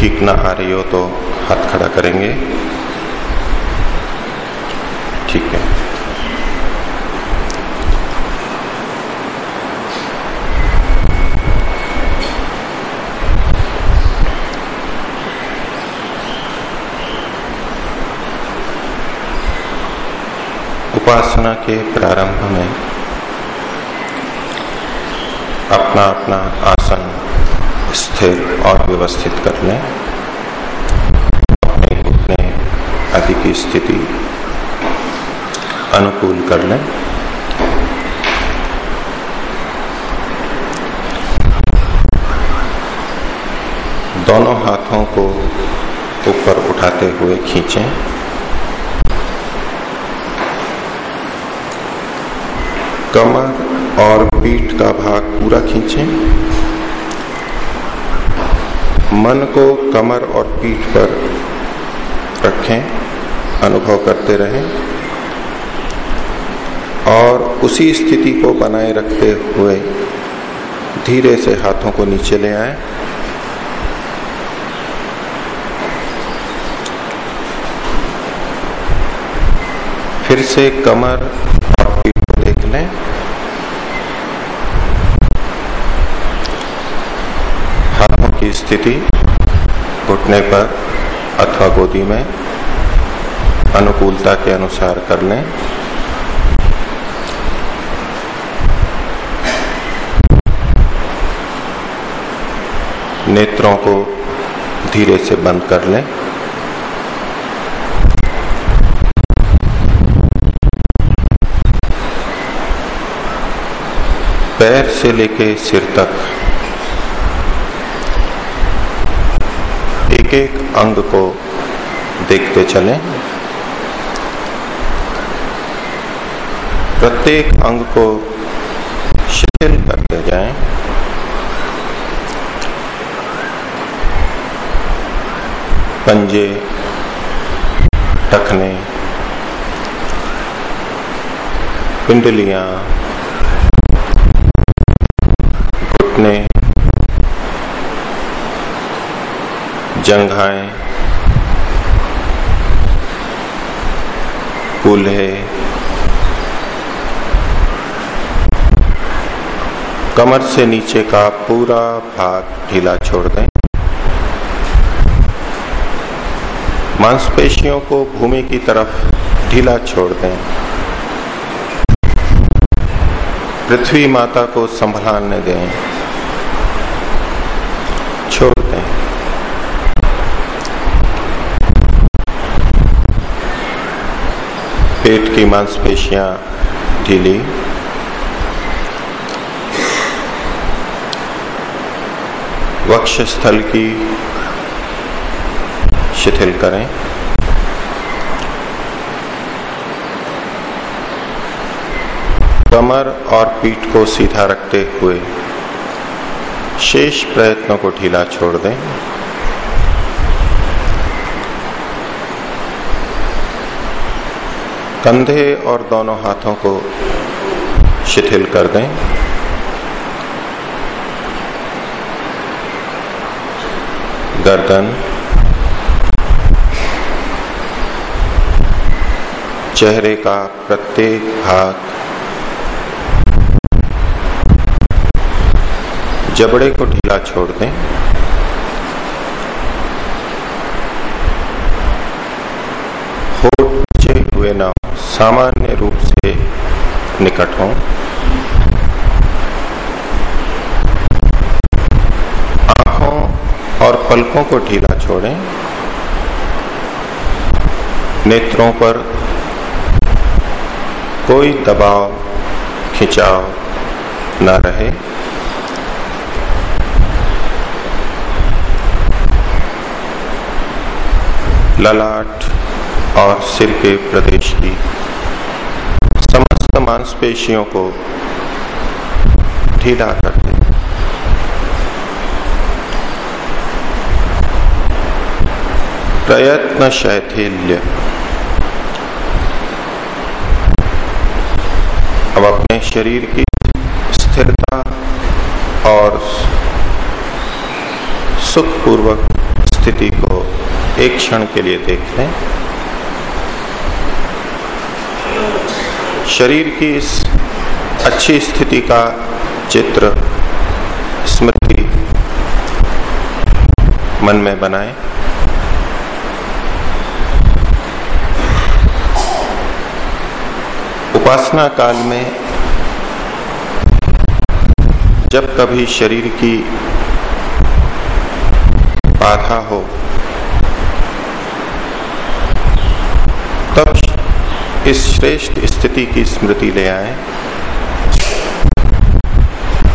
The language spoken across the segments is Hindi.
ठीक ना आ रही हो तो हाथ खड़ा करेंगे। ठीक है। उपासना के प्रारंभ में अपना अपना आसन स्थिर और व्यवस्थित कर लें। अपने घुटने आदि की स्थिति अनुकूल कर लें। दोनों हाथों को ऊपर उठाते हुए खींचें। कमर और पीठ का भाग पूरा खींचें। मन को कमर और पीठ पर रखें, अनुभव करते रहें, और उसी स्थिति को बनाए रखते हुए धीरे से हाथों को नीचे ले आए। फिर से कमर लें हाथों की स्थिति घुटने पर अथवा गोदी में अनुकूलता के अनुसार कर लें। नेत्रों को धीरे से बंद कर लें। पैर से लेके सिर तक एक एक अंग को देखते चलें। प्रत्येक अंग को शिथिल करते जाएँ। पंजे टखने पिंडलियाँ जंघाएँ कूल्हे कमर से नीचे का पूरा भाग ढीला छोड़ दें। मांसपेशियों को भूमि की तरफ़ ढीला छोड़ दें। पृथ्वी माता को संभलाने दें। पेट की मांसपेशियाँ ढीली। वक्ष स्थल की शिथिल करें। कमर और पीठ को सीधा रखते हुए शेष प्रयत्नों को ढीला छोड़ दें। कंधे और दोनों हाथों को शिथिल कर दें। गर्दन, चेहरे का प्रत्येक भाग, जबड़े को ढीला छोड़ दें। होठ हुए ना सामान्य रूप से निकट हो। आँखों और पलकों को ढीला छोड़ें। नेत्रों पर कोई दबाव, खिंचाव न रहे। ललाट और सिर के प्रदेश की मांसपेशियों को ढीला कर दे। प्रयत्न शैथिल्य अब अपने शरीर की स्थिरता और सुखपूर्वक स्थिति को एक क्षण के लिए देख लें शरीर की इस अच्छी स्थिति का चित्र स्मृति मन में बनाए। उपासना काल में जब कभी शरीर की बाधा हो इस श्रेष्ठ स्थिति की स्मृति ले आए।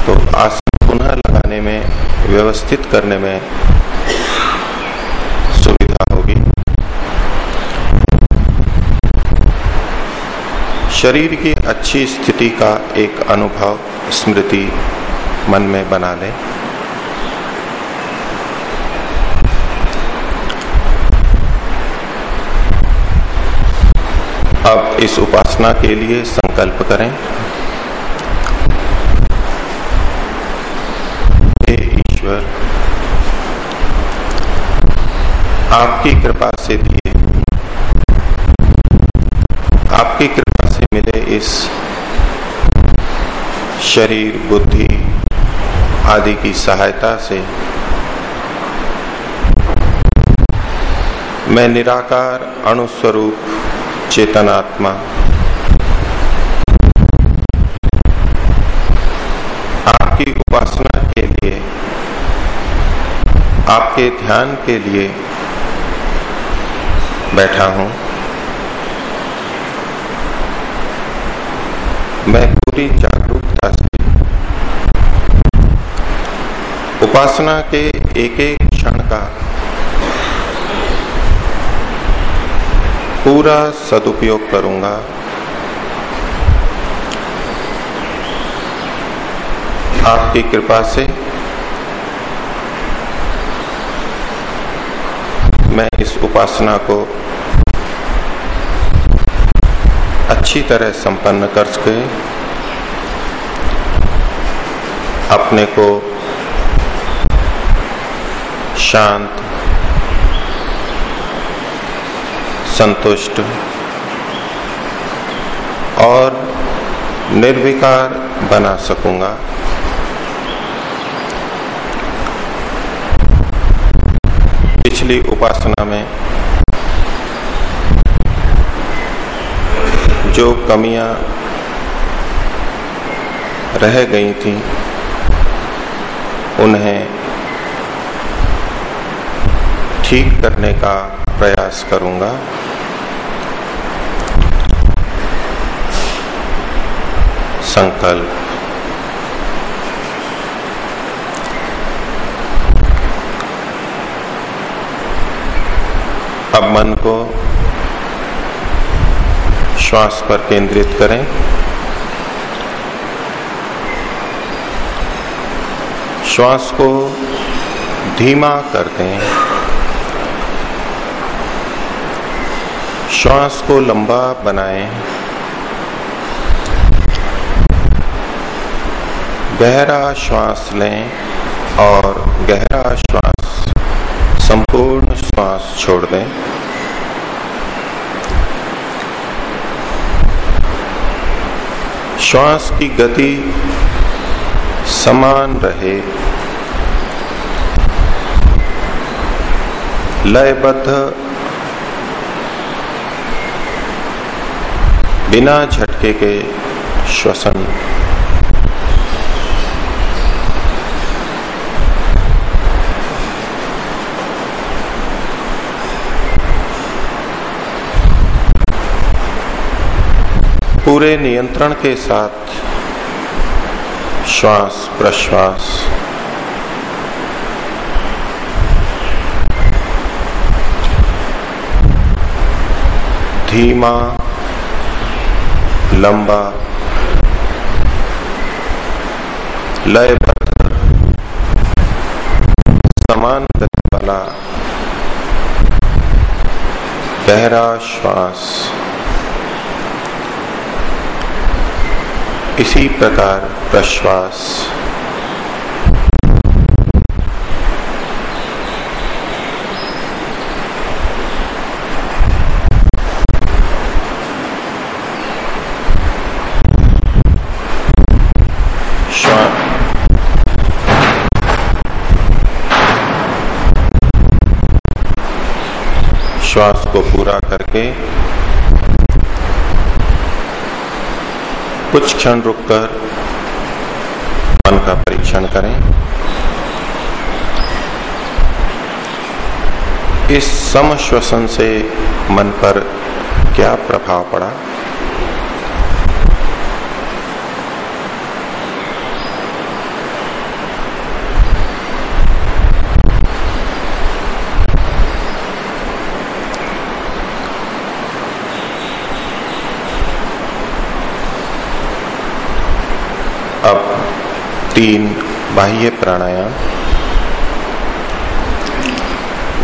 तो आसन पुनः लगाने में, व्यवस्थित करने में सुविधा होगी। शरीर की अच्छी स्थिति का एक अनुभव स्मृति मन में बना लें। इस उपासना के लिए संकल्प करें। ईश्वर, आपकी कृपा से दिए, आपकी कृपा से मिले इस शरीर, बुद्धि आदि की सहायता से। मैं निराकार, अणुस्वरूप चेतनात्मा। आपकी उपासना के लिए, आपके ध्यान के लिए बैठा हूँ। मैं पूरी जागरूकता से उपासना के एक एक क्षण का पूरा सदुपयोग करूँगा। आपकी कृपा से मैं इस उपासना को अच्छी तरह संपन्न कर सके, अपने को शांत संतुष्ट। और निर्विकार बना सकूँगा। पिछली उपासना में जो कमियाँ रह गई थी, उन्हें ठीक करने का प्रयास करूँगा। संकल्प। अब मन को श्वास पर केंद्रित करें। श्वास को धीमा कर दें श्वास को लंबा बनाएँ। गहरा श्वास लें और गहरा श्वास, संपूर्ण श्वास छोड़ दें। श्वास की गति समान रहे। लयबद्ध, बिना झटके के श्वसन। पूरे नियंत्रण के साथ श्वास प्रश्वास। धीमा लंबा लयबद्ध समान वाला गहरा श्वास। इसी प्रकार प्रश्वास। श्वास को पूरा करके कुछ क्षण रुककर मन का परीक्षण करें। इस सम श्वसन से मन पर क्या प्रभाव पड़ा? तीन बाह्य प्राणायाम।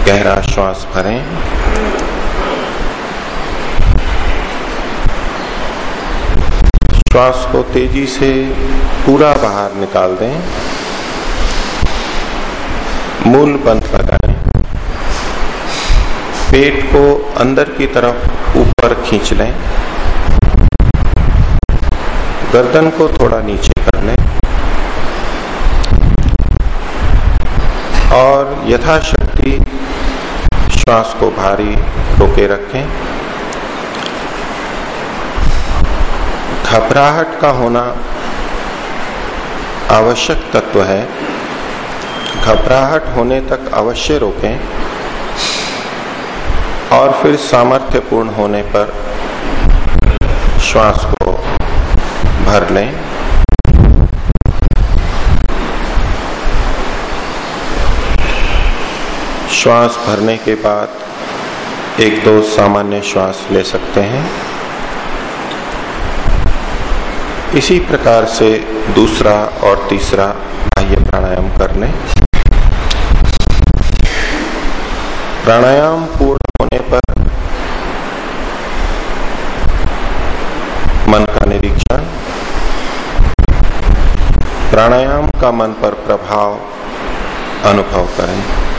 गहरा श्वास भरें। श्वास को तेज़ी से पूरा बाहर निकाल दें। मूल बंद लगाएँ। पेट को अंदर की तरफ़ ऊपर खींच लें। गर्दन को थोड़ा नीचे कर लें और यथाशक्ति श्वास को भारी रोके रखें। घबराहट का होना आवश्यक तत्व है। घबराहट होने तक अवश्य रोकें और फिर सामर्थ्यपूर्ण होने पर श्वास को भर लें। श्वास भरने के बाद एक दो सामान्य श्वास ले सकते हैं। इसी प्रकार से दूसरा और तीसरा बाह्य प्राणायाम कर लें प्राणायाम पूर्ण होने पर मन का निरीक्षण, प्राणायाम का मन पर प्रभाव अनुभव करें।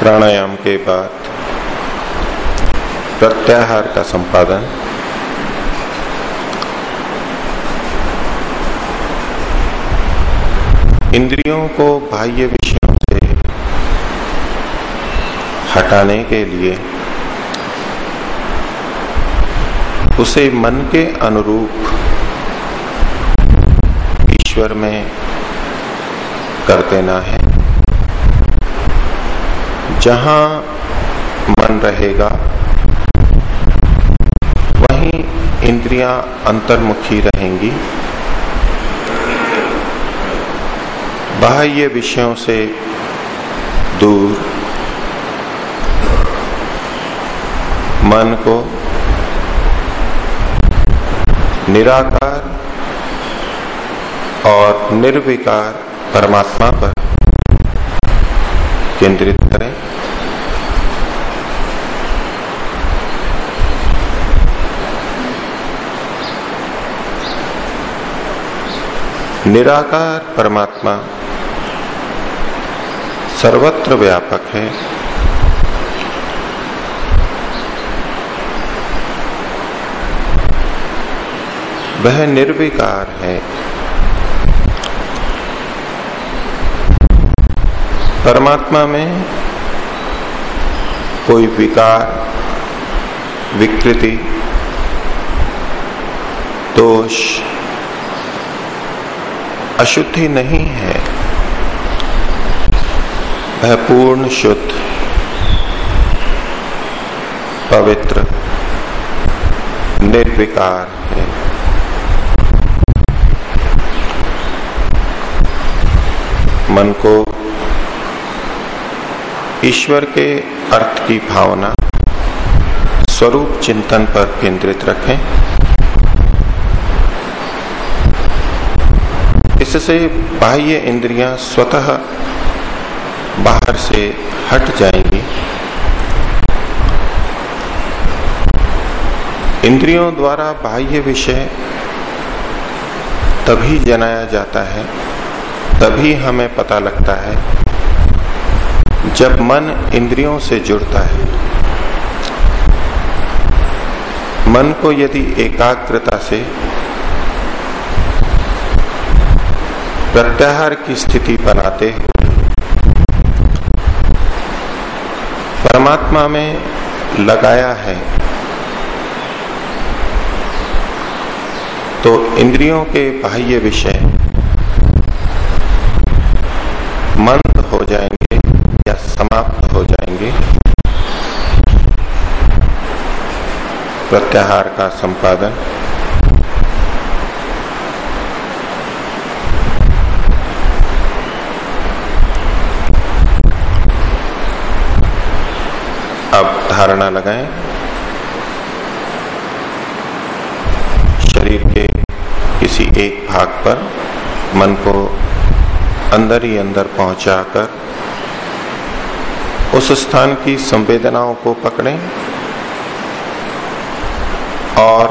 प्राणायाम के बाद प्रत्याहार का संपादन, इंद्रियों को बाह्य विषयों से हटाने के लिए उसे मन के अनुरूप ईश्वर में कर देना है। जहाँ मन रहेगा, वहीं इंद्रियाँ अंतर्मुखी रहेंगी। बाह्य विषयों से दूर मन को निराकार और निर्विकार परमात्मा पर केंद्रित करें निराकार परमात्मा सर्वत्र व्यापक है। वह निर्विकार है। परमात्मा में कोई विकार विकृति दोष अशुद्धि नहीं है। वह पूर्ण शुद्ध, पवित्र, निर्विकार है। मन को ईश्वर के अर्थ की भावना, स्वरूप चिंतन पर केंद्रित रखें। इससे बाह्य इंद्रियाँ स्वतः बाहर से हट जाएँगी। इंद्रियों द्वारा बाह्य विषय तभी जनाया जाता है, तभी हमें पता लगता है जब मन इंद्रियों से जुड़ता है। मन को यदि एकाग्रता से प्रत्याहार की स्थिति पर बनाते परमात्मा में लगाया है। तो इंद्रियों के बाह्य विषय मंद हो जाएँगे या समाप्त हो जाएँगे। प्रत्याहार का संपादन अब धारणा लगाएँ। शरीर के किसी एक भाग पर मन को अंदर ही अंदर पहुंचाकर उस स्थान की संवेदनाओं को पकड़ें और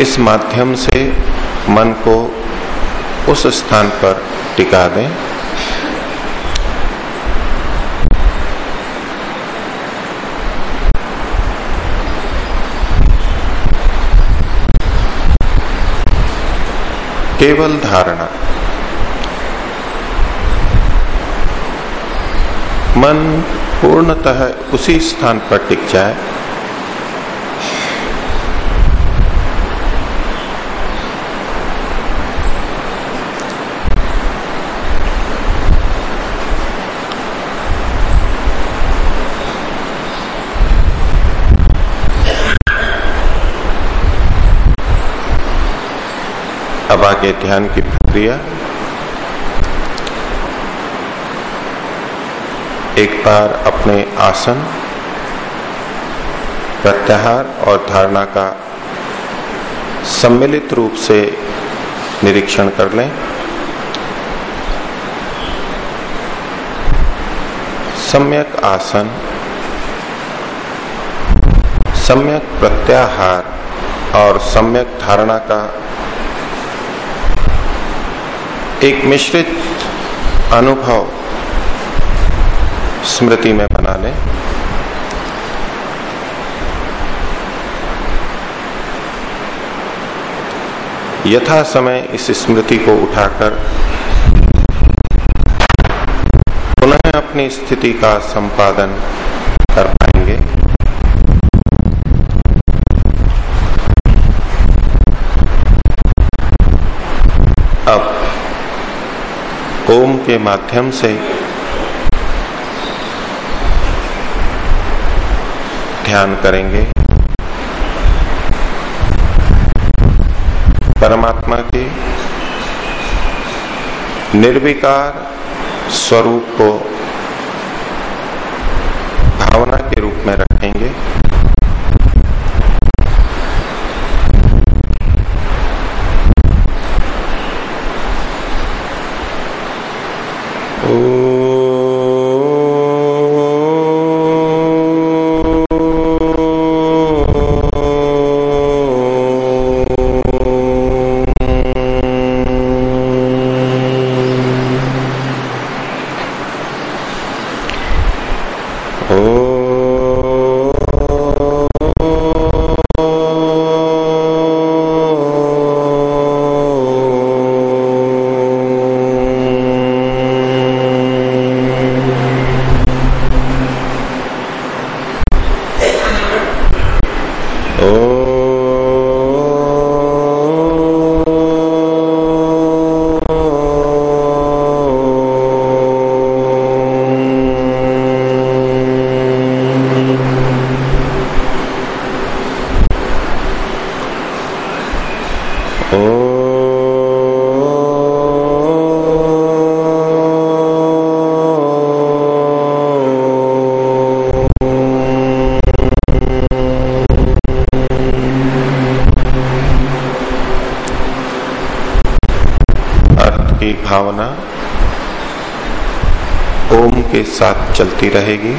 इस माध्यम से मन को उस स्थान पर टिका दें। केवल धारणा। मन पूर्णतः उसी स्थान पर टिक जाए आगे ध्यान की प्रक्रिया। एक बार अपने आसन, प्रत्याहार और धारणा का सम्मिलित रूप से निरीक्षण कर लें। सम्यक आसन, सम्यक प्रत्याहार और सम्यक धारणा का एक मिश्रित अनुभव स्मृति में बना लें। यथा समय इस स्मृति को उठाकर पुनः अपनी स्थिति का संपादन कर पाएँगे अब ओम के माध्यम से ध्यान करेंगे। परमात्मा के निर्विकार स्वरूप को भावना ओम के साथ चलती रहेगी।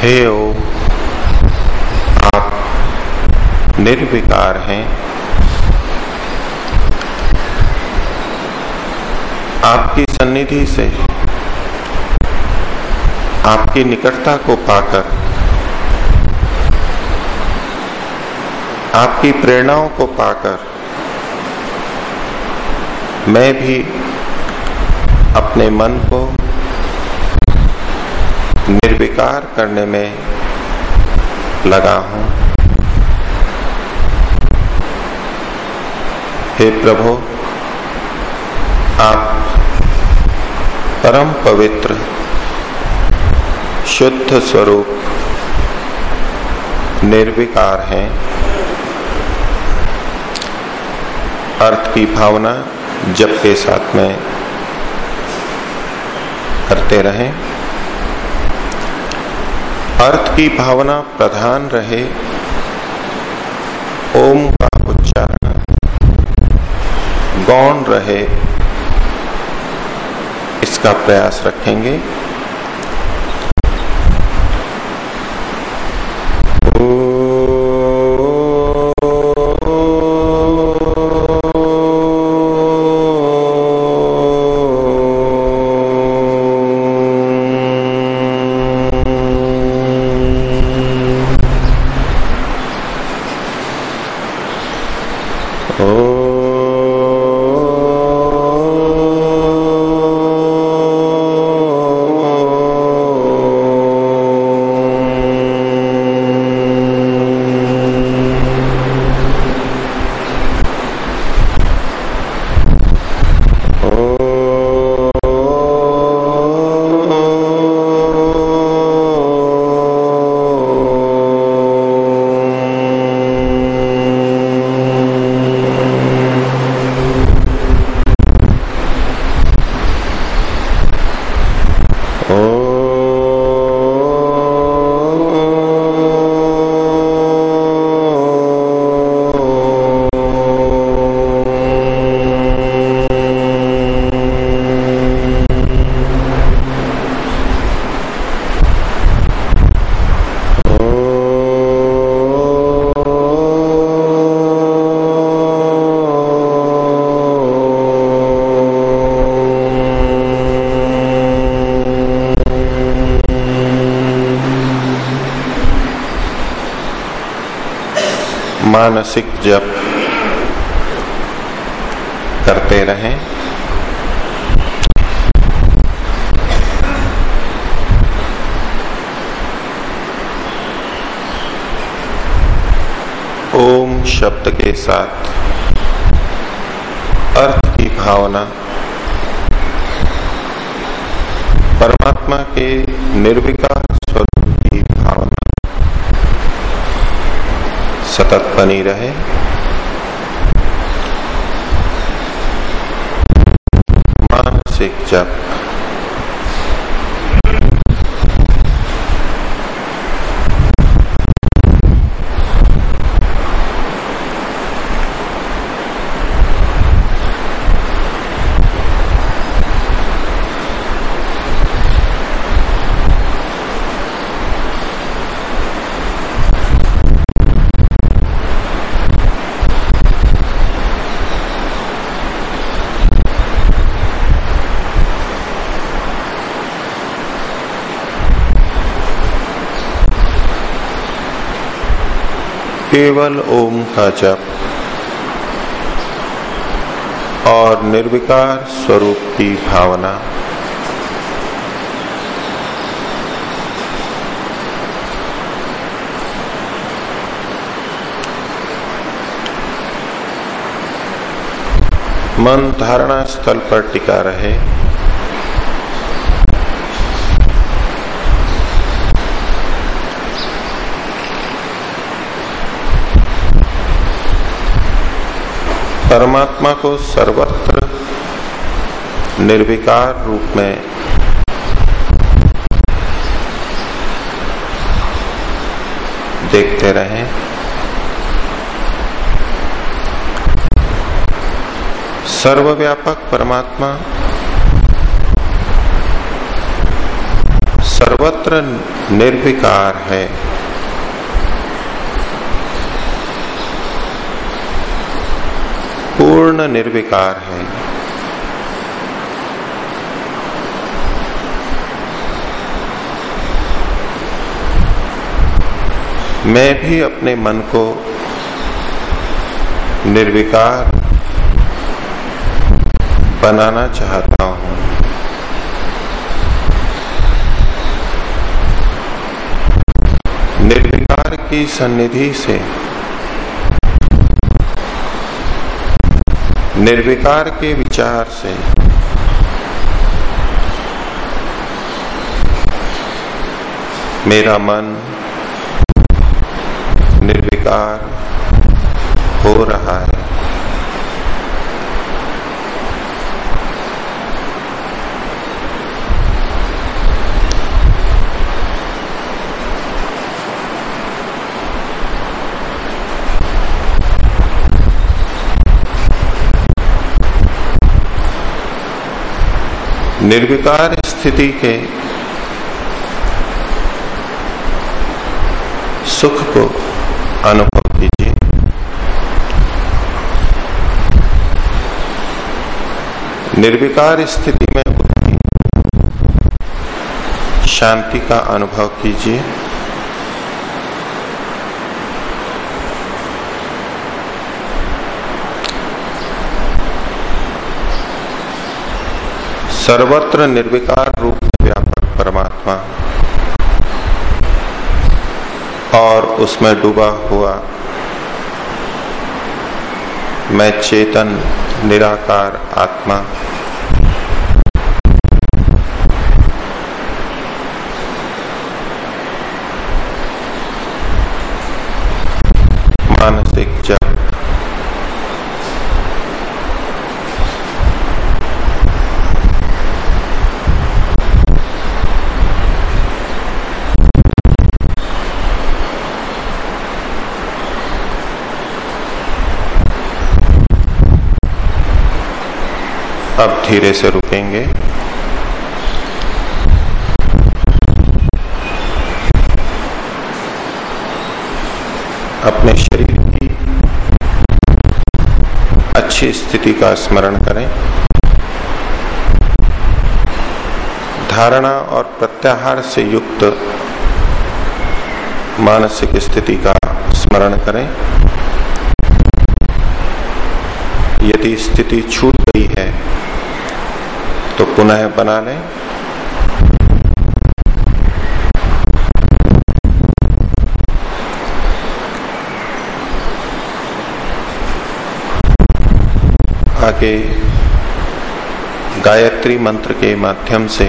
हे ओम, आप निर्विकार हैं। आपकी सन्निधि से आपकी निकटता को पाकर आपकी प्रेरणाओं को पाकर मैं भी अपने मन को निर्विकार करने में लगा हूँ। हे प्रभु, आप परम पवित्र, शुद्ध स्वरूप निर्विकार हैं। अर्थ की भावना जप के साथ में करते रहें। अर्थ की भावना प्रधान रहे। ओम का उच्चारण गौण रहे। इसका प्रयास रखेंगे। मानसिक जप करते रहें। ओम शब्द के साथ अर्थ की भावना। परमात्मा के निर्विकार स्वरूप की भावना सतत बनी रहे। मानसिक जप। केवल ओम का जप और निर्विकार स्वरूप की भावना। मन धारणा स्थल पर टिका रहे। परमात्मा को सर्वत्र निर्विकार रूप में देखते रहे। सर्वव्यापक परमात्मा सर्वत्र निर्विकार है। पूर्ण निर्विकार है। मैं भी अपने मन को निर्विकार बनाना चाहता हूँ। निर्विकार की सन्निधि से निर्विकार के विचार से। मेरा मन निर्विकार हो रहा है। निर्विकार स्थिति के सुख को अनुभव कीजिए। निर्विकार स्थिति में शांति का अनुभव कीजिए। सर्वत्र निर्विकार रूप व्यापक परमात्मा। और उसमें डूबा हुआ मैं चेतन निराकार आत्मा मानसिक जप अब धीरे से रुकेंगे। अपने शरीर की अच्छी स्थिति का स्मरण करें। धारणा और प्रत्याहार से युक्त मानसिक स्थिति का स्मरण करें। यदि स्थिति छूट गई है पुनः बना लें। आगे गायत्री मंत्र के माध्यम से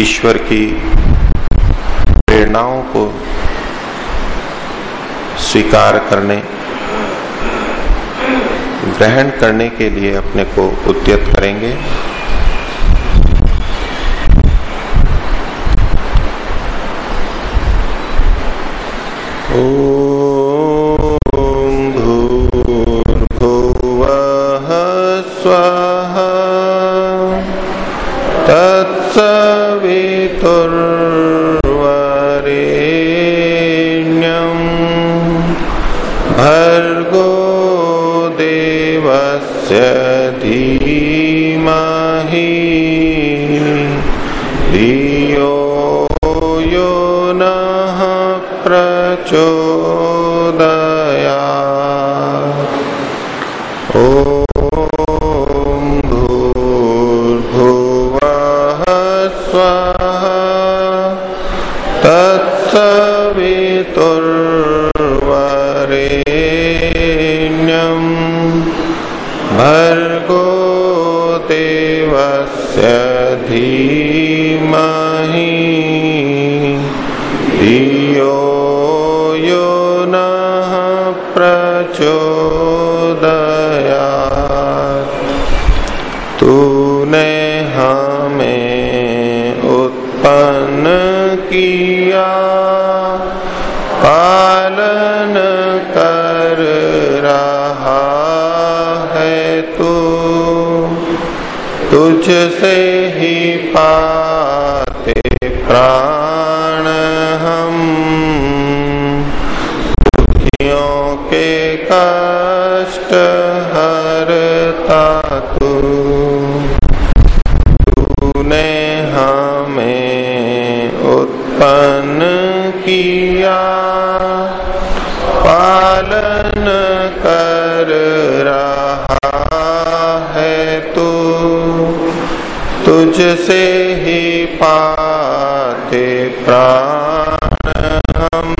ईश्वर की प्रेरणाओं को स्वीकार करने ग्रहण करने के लिए अपने को उद्यत करेंगे। ओम तुझसे ही पाते प्राण हम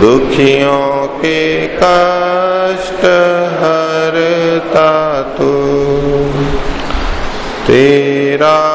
दुखियों के कष्ट हरता तू तेरा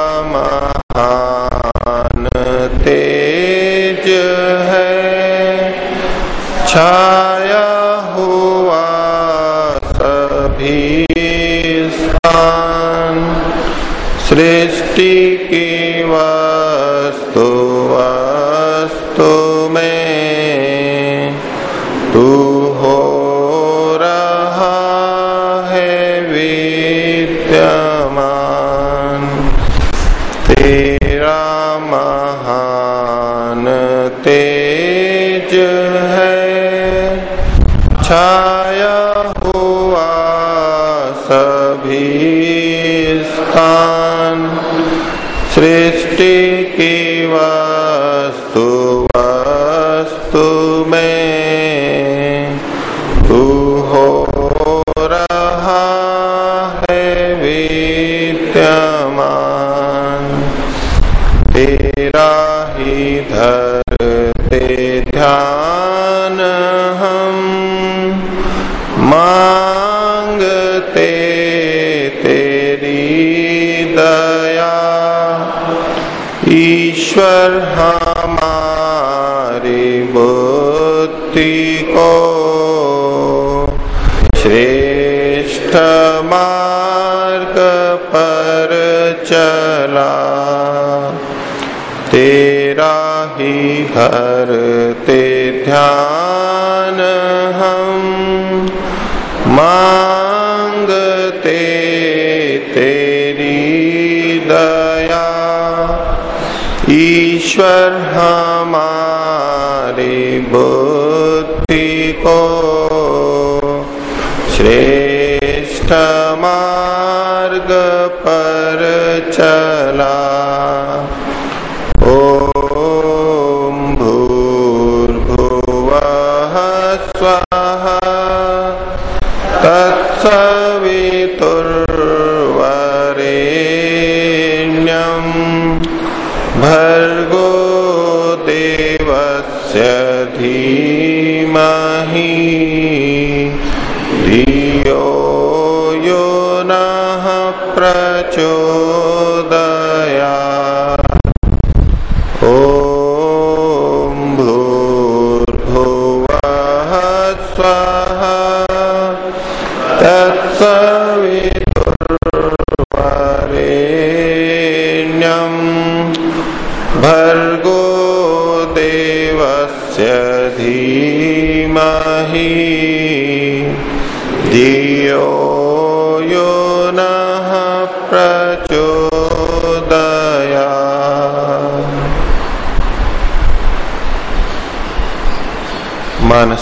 श्रेष्ठ मार्ग पर चला। तेरा ही हर ते ध्यान हम मांगते तेरी दया। ईश्वर हमारी बुद्धि को श्रेष्ठ मार्ग पर चला।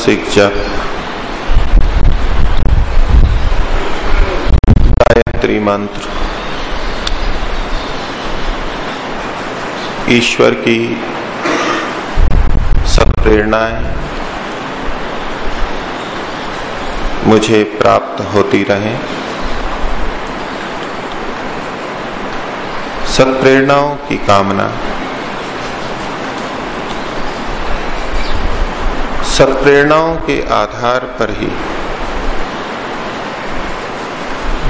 मानसिक जप गायत्री मंत्र। ईश्वर की सब प्रेरणाएँ मुझे प्राप्त होती रहे। सत्प्रेरणाओं की कामना सत्प्रेरणाओं के आधार पर ही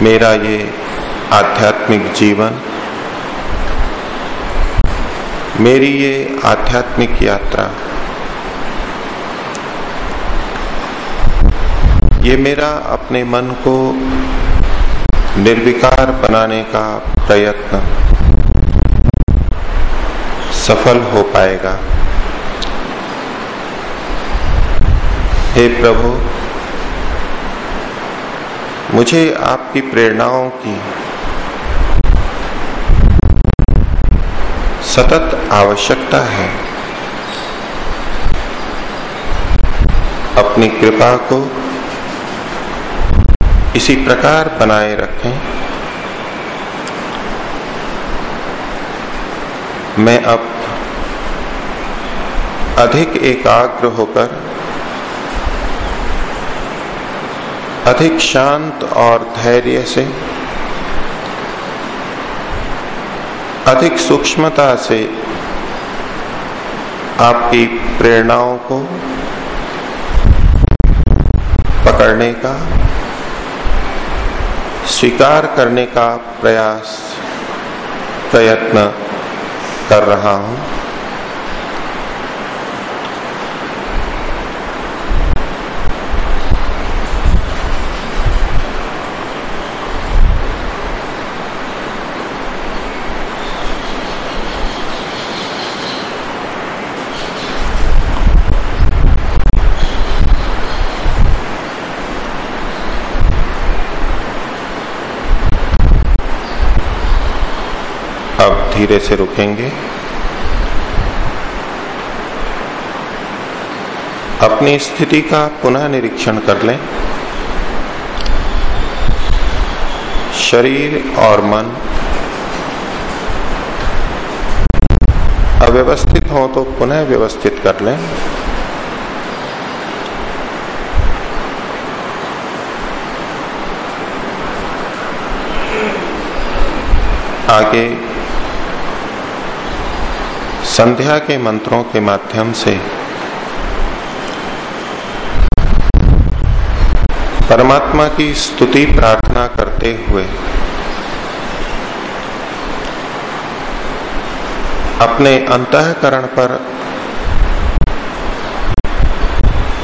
मेरा ये आध्यात्मिक जीवन, मेरी ये आध्यात्मिक यात्रा, ये मेरा अपने मन को निर्विकार बनाने का प्रयत्न सफल हो पाएगा। हे प्रभु, मुझे आपकी प्रेरणाओं की सतत आवश्यकता है। अपनी कृपा को इसी प्रकार बनाए रखें। मैं अब अधिक एकाग्र होकर अधिक शांत और धैर्य से, अधिक सूक्ष्मता से आपकी प्रेरणाओं को पकड़ने का, स्वीकार करने का प्रयास, प्रयत्न कर रहा हूँ। धीरे से रुकेंगे। अपनी स्थिति का पुनः निरीक्षण कर लें। शरीर और मन अव्यवस्थित हो तो पुनः व्यवस्थित कर लें। आगे संध्या के मंत्रों के माध्यम से। परमात्मा की स्तुति प्रार्थना करते हुए अपने अंतकरण पर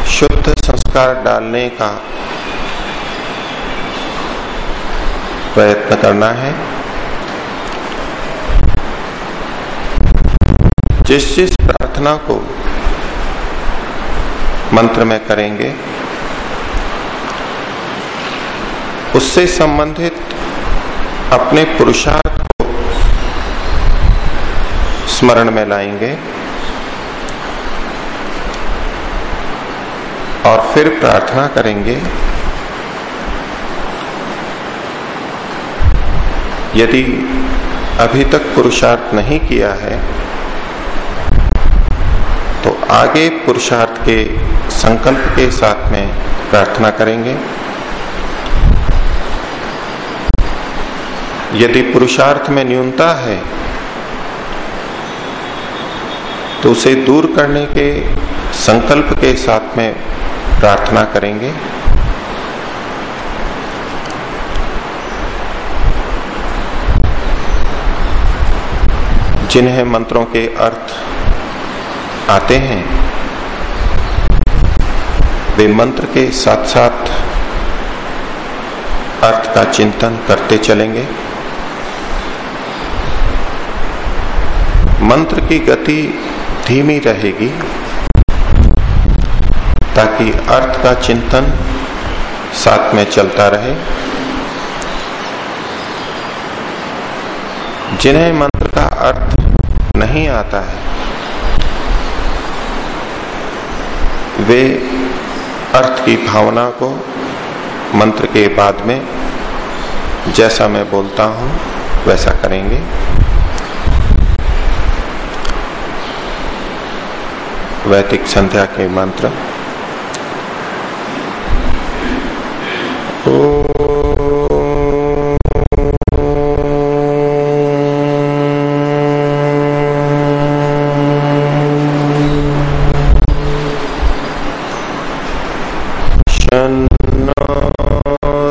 शुद्ध संस्कार डालने का प्रयत्न करना है। जिस जिस प्रार्थना को मंत्र में करेंगे, उससे संबंधित अपने पुरुषार्थ को स्मरण में लाएँगे और फिर प्रार्थना करेंगे, यदि अभी तक पुरुषार्थ नहीं किया है आगे पुरुषार्थ के संकल्प के साथ में प्रार्थना करेंगे। यदि पुरुषार्थ में न्यूनता है तो उसे दूर करने के संकल्प के साथ में प्रार्थना करेंगे। जिन्हें मंत्रों के अर्थ आते हैं। वे मंत्र के साथ साथ अर्थ का चिंतन करते चलेंगे। मंत्र की गति धीमी रहेगी, ताकि अर्थ का चिंतन साथ में चलता रहे। जिन्हें मंत्र का अर्थ नहीं आता है वे अर्थ की भावना को मंत्र के बाद में, जैसा मैं बोलता हूँ, वैसा करेंगे। वैदिक संध्या के मंत्र।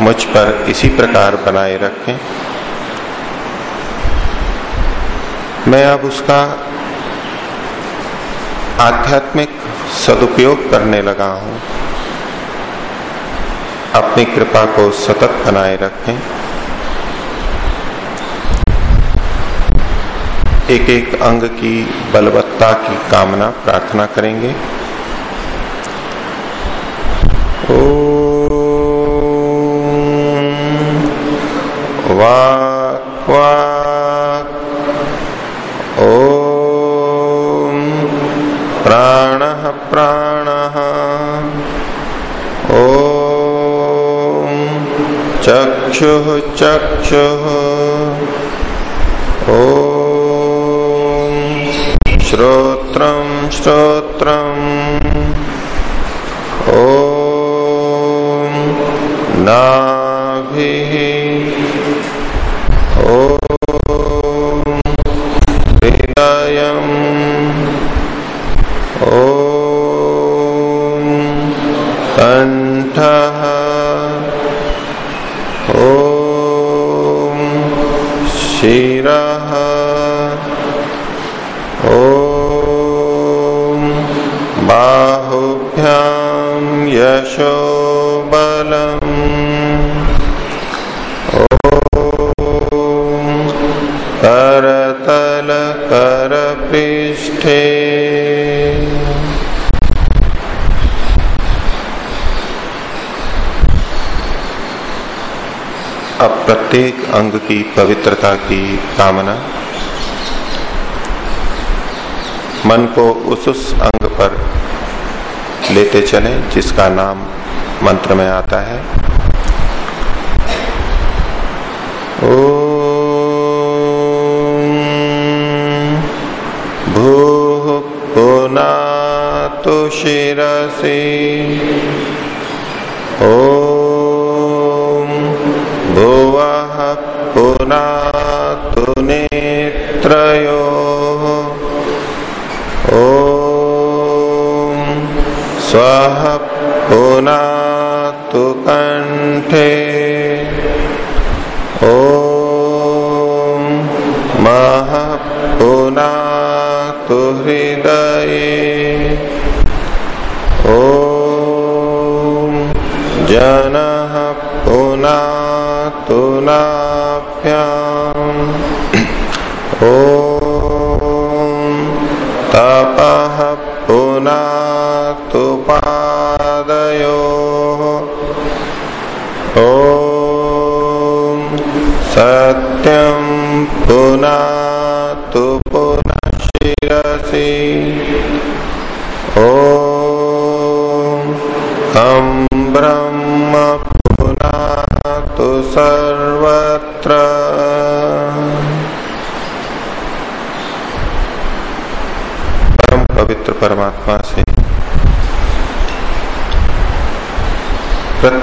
मुझ पर इसी प्रकार बनाए रखें। मैं अब उसका आध्यात्मिक सदुपयोग करने लगा हूँ। अपनी कृपा को सतत बनाए रखें। एक एक अंग की बलवत्ता की कामना प्रार्थना करेंगे। वाक वाक। ओ प्राण प्राण। ओ चक्षु चक्षु। अंग की पवित्रता की कामना। मन को उस उस अंग पर लेते चले, जिसका नाम मंत्र में आता है। ओ भू पुना तो शिसी सुना तूने त्रयो ओम कंठे ओ मह पुनातु हृदये ओम जनः पुनातु ॐ तपः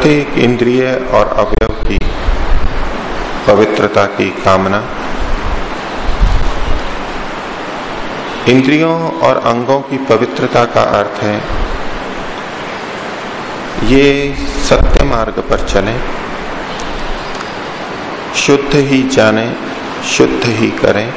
प्रत्येक इंद्रिय और अवयव की पवित्रता की कामना। इंद्रियों और अंगों की पवित्रता का अर्थ है, ये सत्य मार्ग पर चले, शुद्ध ही जाने, शुद्ध ही करें।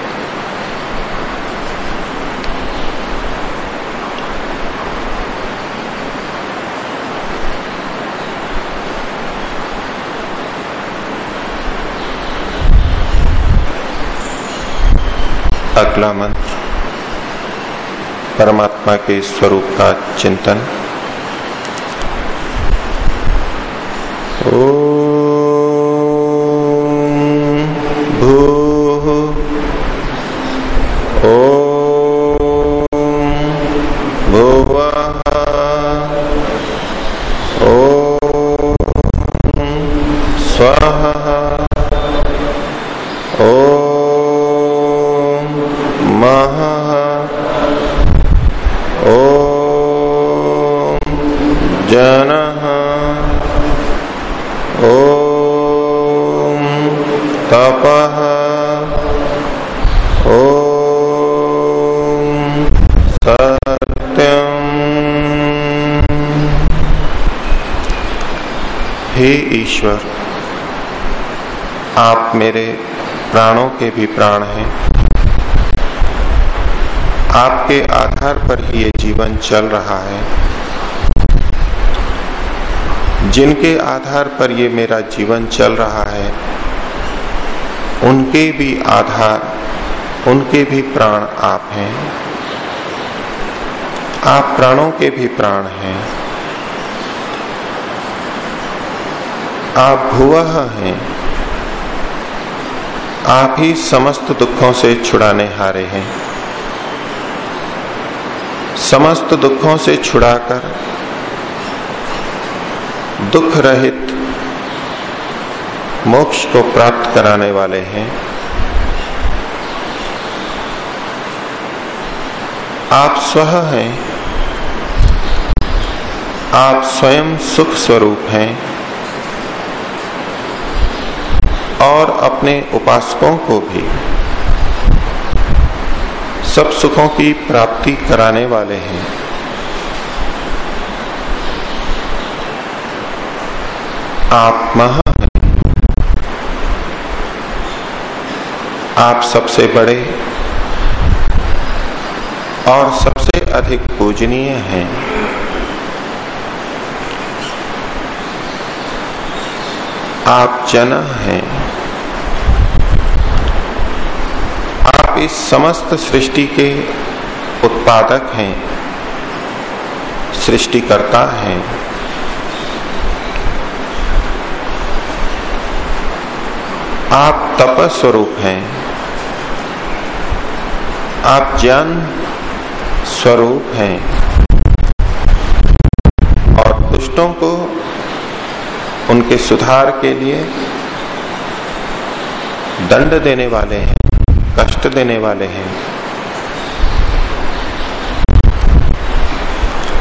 अगला मंत्र परमात्मा के स्वरूप का चिंतन। ओ ईश्वर, आप मेरे प्राणों के भी प्राण हैं। आपके आधार पर ही ये जीवन चल रहा है। जिनके आधार पर ये मेरा जीवन चल रहा है, उनके भी आधार, उनके भी प्राण आप हैं। आप प्राणों के भी प्राण हैं। आप भुव हैं। आप ही समस्त दुखों से छुड़ाने हारे हैं। समस्त दुखों से छुड़ाकर दुख रहित मोक्ष को प्राप्त कराने वाले हैं। आप स्व हैं। आप स्वयं सुख स्वरूप हैं। और अपने उपासकों को भी सब सुखों की प्राप्ति कराने वाले हैं। आप महा आप सबसे बड़े और सबसे अधिक पूजनीय हैं। आप जन हैं। आप इस समस्त सृष्टि के उत्पादक हैं, सृष्टिकर्ता हैं। आप तपस्वरूप हैं। आप ज्ञान स्वरूप हैं। और दुष्टों को उनके सुधार के लिए दंड देने वाले हैं, कष्ट देने वाले हैं।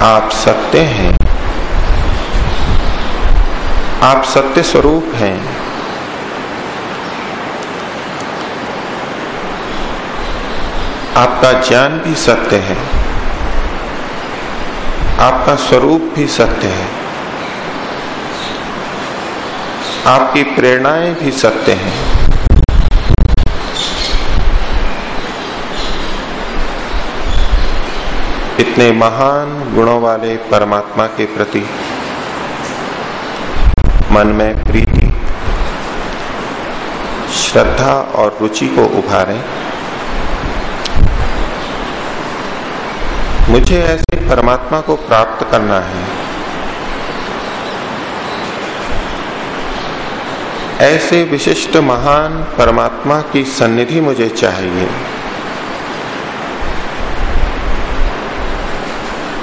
आप सत्य हैं। आप सत्य स्वरूप हैं। आपका ज्ञान भी सत्य है। आपका स्वरूप भी सत्य है। आपकी प्रेरणाएँ भी सत्य हैं। इतने महान गुणों वाले परमात्मा के प्रति मन में प्रीति, श्रद्धा और रुचि को उभारें। मुझे ऐसे परमात्मा को प्राप्त करना है। ऐसे विशिष्ट महान परमात्मा की सन्निधि मुझे चाहिए।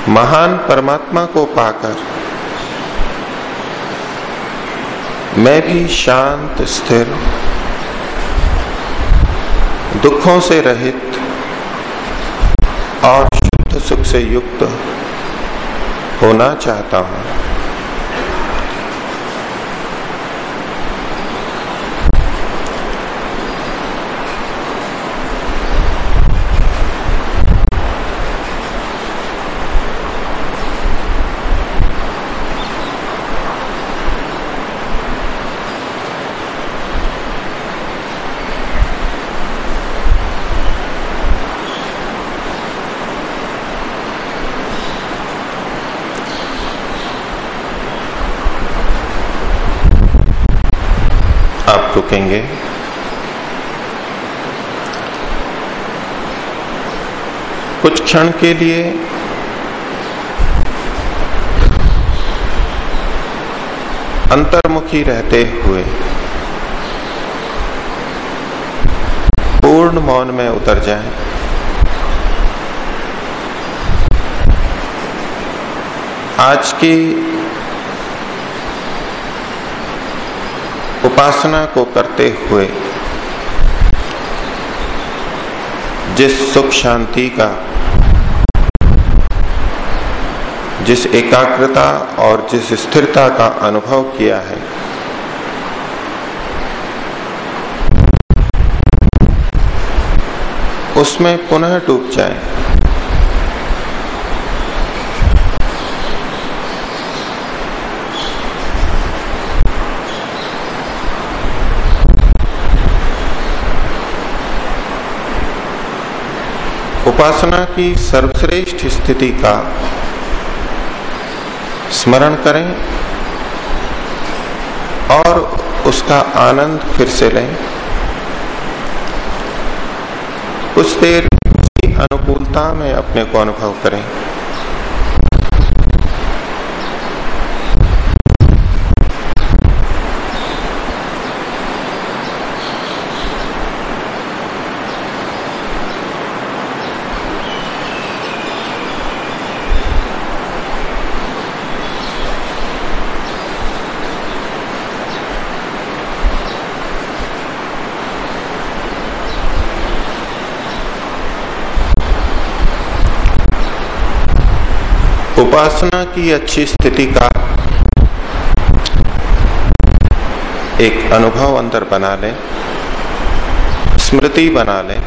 महान परमात्मा को पाकर मैं भी शांत, स्थिर, दुखों से रहित और से युक्त होना चाहता हूँ रुकेंगे कुछ क्षण के लिए। अंतर्मुखी रहते हुए। पूर्ण मौन में उतर जाए। आज की उपासना को करते हुए, जिस सुख शांति का जिस एकाग्रता और जिस स्थिरता का अनुभव किया है। उसमें पुनः डूब जाए। उपासना की सर्वश्रेष्ठ स्थिति का स्मरण करें और उसका आनंद फिर से लें। कुछ देर उसकी अनुकूलता में अपने को अनुभव करें। उपासना की अच्छी स्थिति का एक अनुभव अंदर बना लें, स्मृति बना लें।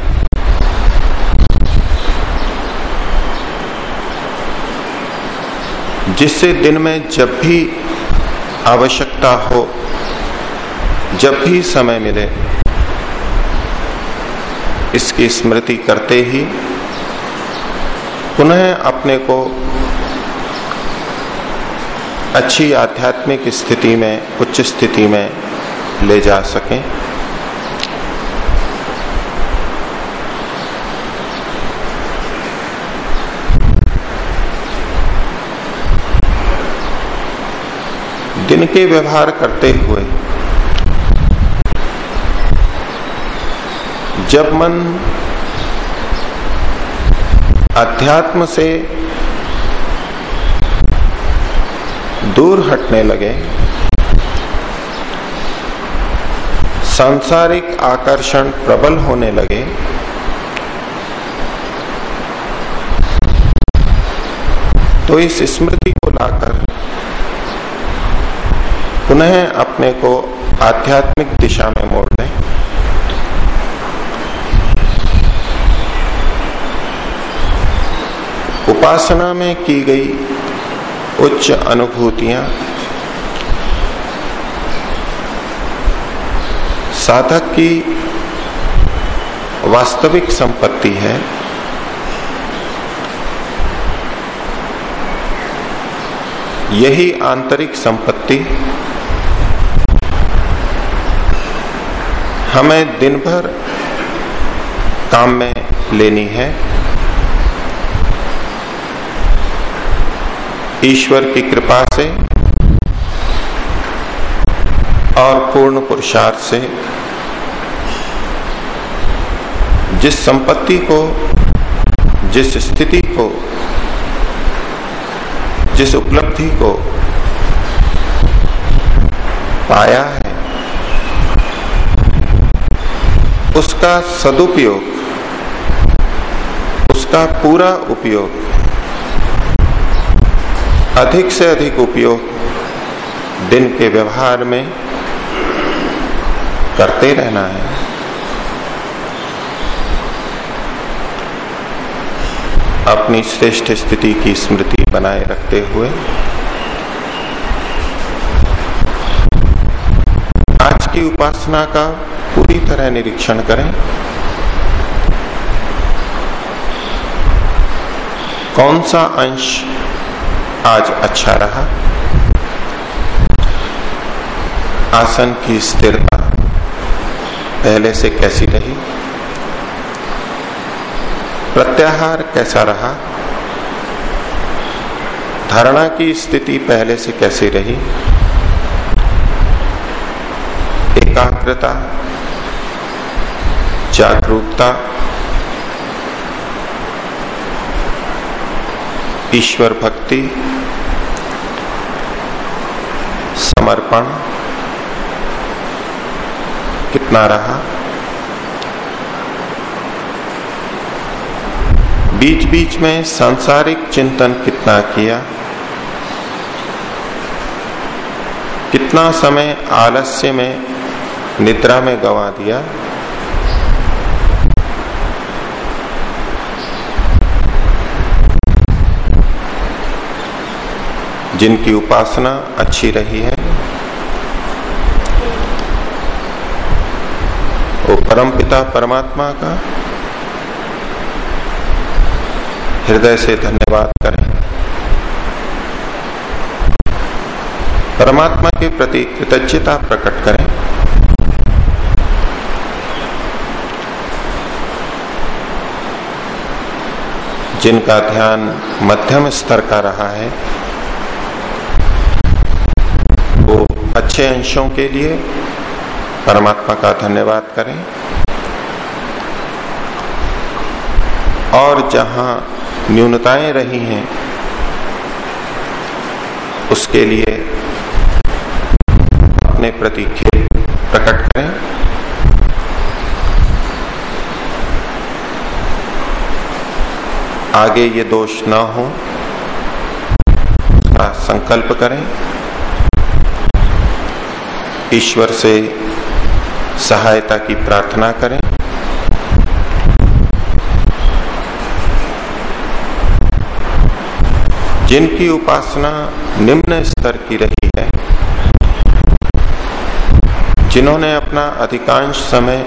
जिससे दिन में जब भी आवश्यकता हो, जब भी समय मिले, इसकी स्मृति करते ही पुनः अपने को अच्छी आध्यात्मिक स्थिति में, उच्च स्थिति में ले जा सकें। दिन के व्यवहार करते हुए, जब मन अध्यात्म से दूर हटने लगे। सांसारिक आकर्षण प्रबल होने लगे। तो इस स्मृति को लाकर पुनः अपने को आध्यात्मिक दिशा में मोड़ लें। उपासना में की गई उच्च अनुभूतियाँ। साधक की वास्तविक संपत्ति है। यही आंतरिक संपत्ति। हमें दिन भर काम में लेनी है। ईश्वर की कृपा से और पूर्ण पुरुषार्थ से जिस संपत्ति को, जिस स्थिति को, जिस उपलब्धि को पाया है, उसका सदुपयोग, उसका पूरा उपयोग अधिक से अधिक उपयोग दिन के व्यवहार में करते रहना है। अपनी श्रेष्ठ स्थिति की स्मृति बनाए रखते हुए। आज की उपासना का पूरी तरह निरीक्षण करें। कौन सा अंश आज अच्छा रहा। आसन की स्थिरता पहले से कैसी रही? प्रत्याहार कैसा रहा? धारणा की स्थिति पहले से कैसी रही? एकाग्रता, जागरूकता ईश्वर भक्ति, समर्पण, कितना रहा? बीच बीच में सांसारिक चिंतन कितना किया? कितना समय आलस्य में, निद्रा में गवा दिया? जिनकी उपासना अच्छी रही है, वो परम पिता परमात्मा का हृदय से धन्यवाद करें। परमात्मा के प्रति कृतज्ञता प्रकट करें। जिनका ध्यान मध्यम स्तर का रहा है वो अच्छे अंशों के लिए परमात्मा का धन्यवाद करें। और जहाँ न्यूनताएँ रही हैं, उसके लिए अपने प्रति खेल प्रकट करें। आगे ये दोष न हो संकल्प करें। ईश्वर से सहायता की प्रार्थना करें। जिनकी उपासना निम्न स्तर की रही है, जिन्होंने अपना अधिकांश समय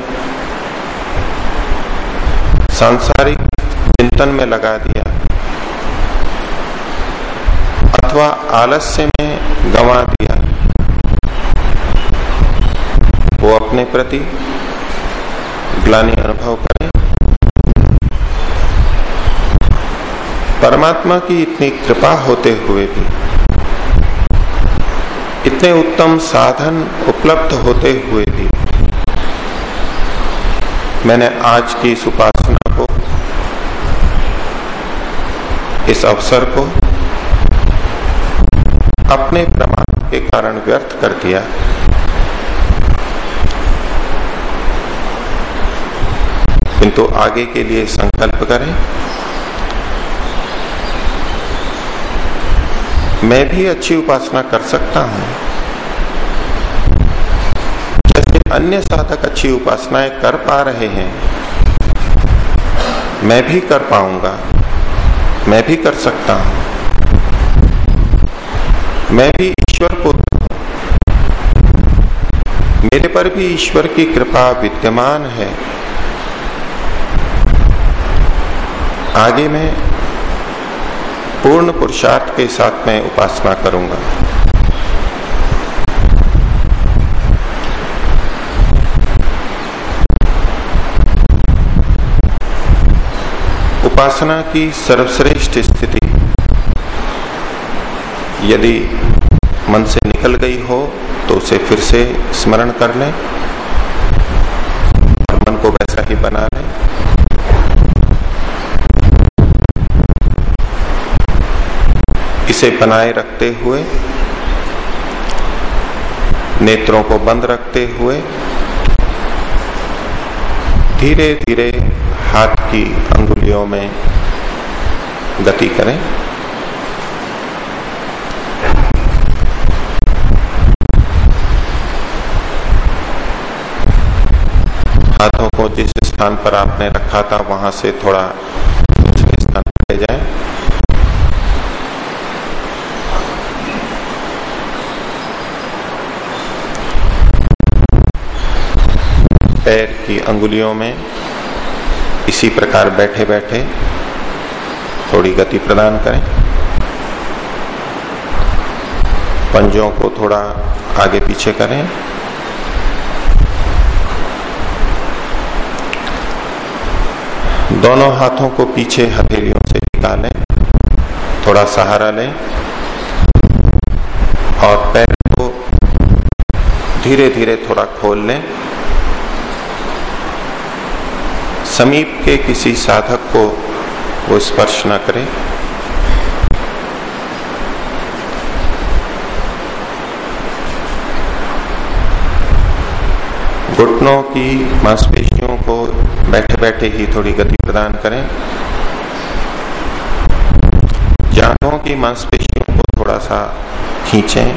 सांसारिक चिंतन में लगा दिया, अथवा आलस्य में गंवा दिया वो अपने प्रति ग्लानी अनुभव करें। परमात्मा की इतनी कृपा होते हुए भी, इतने उत्तम साधन उपलब्ध होते हुए भी, मैंने आज की इस उपासना को, इस अवसर को अपने प्रमाण के कारण व्यर्थ कर दिया। किंतु आगे के लिए संकल्प करें। मैं भी अच्छी उपासना कर सकता हूँ। जैसे अन्य साधक अच्छी उपासनाएँ कर पा रहे हैं, मैं भी कर पाऊँगा। मैं भी कर सकता हूँ। मैं भी ईश्वर को मेरे पर भी ईश्वर की कृपा विद्यमान है। आगे मैं पूर्ण पुरुषार्थ के साथ में उपासना करूँगा। उपासना की सर्वश्रेष्ठ स्थिति, यदि मन से निकल गई हो तो उसे फिर से स्मरण कर लें और मन को वैसा ही बना लें इसे बनाए रखते हुए, नेत्रों को बंद रखते हुए धीरे धीरे हाथ की अंगुलियों में गति करें। हाथों को जिस स्थान पर आपने रखा था, वहाँ से थोड़ा दूसरे स्थान पर ले जाएँ। पैर की अंगुलियों में इसी प्रकार बैठे बैठे थोड़ी गति प्रदान करें। पंजों को थोड़ा आगे पीछे करें। दोनों हाथों को पीछे हथेलियों से निकालें, थोड़ा सहारा लें और पैर को धीरे धीरे थोड़ा खोल लें। समीप के किसी साधक को वो स्पर्श न करें। घुटनों की मांसपेशियों को बैठे बैठे ही थोड़ी गति प्रदान करें। जांघों की मांसपेशियों को थोड़ा सा खींचें,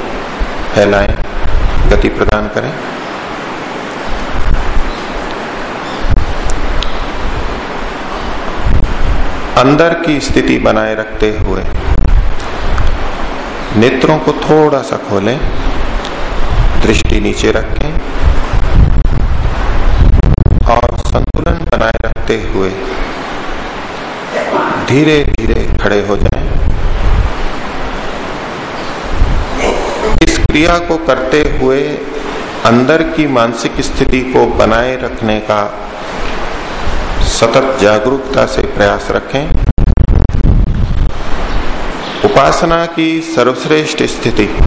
फैलाएँ, गति प्रदान करें। अंदर की स्थिति बनाए रखते हुए नेत्रों को थोड़ा सा खोलें, दृष्टि नीचे रखें और संतुलन बनाए रखते हुए धीरे धीरे खड़े हो जाएँ। इस क्रिया को करते हुए अंदर की मानसिक स्थिति को बनाए रखने का सतत जागरूकता से प्रयास रखें। उपासना की सर्वश्रेष्ठ स्थिति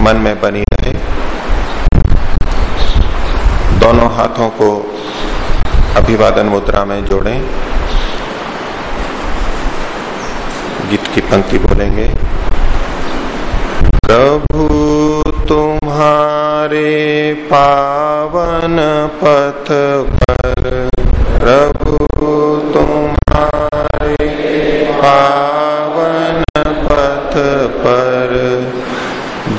मन में बनी रहे। दोनों हाथों को अभिवादन मुद्रा में जोड़ें। गीत की पंक्ति बोलेंगे। प्रभु तुम्हारे पावन पथ पर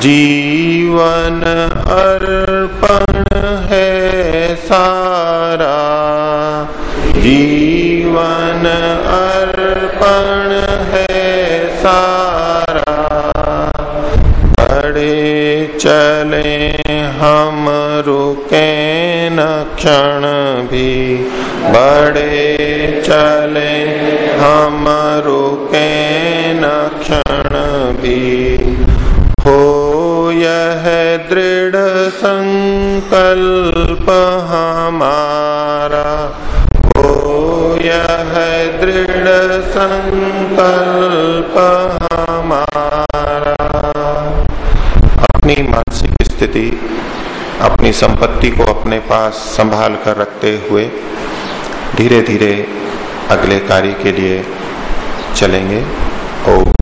जीवन अर्पण है सारा। जीवन अर्पण है सारा। बड़े चले हम रुके न क्षण भी। बड़े चले हम रुके संकल्प हमारा हो यह दृढ़ संकल्प हमारा अपनी मानसिक स्थिति, अपनी संपत्ति को अपने पास संभाल कर रखते हुए धीरे धीरे अगले कार्य के लिए चलेंगे। ओम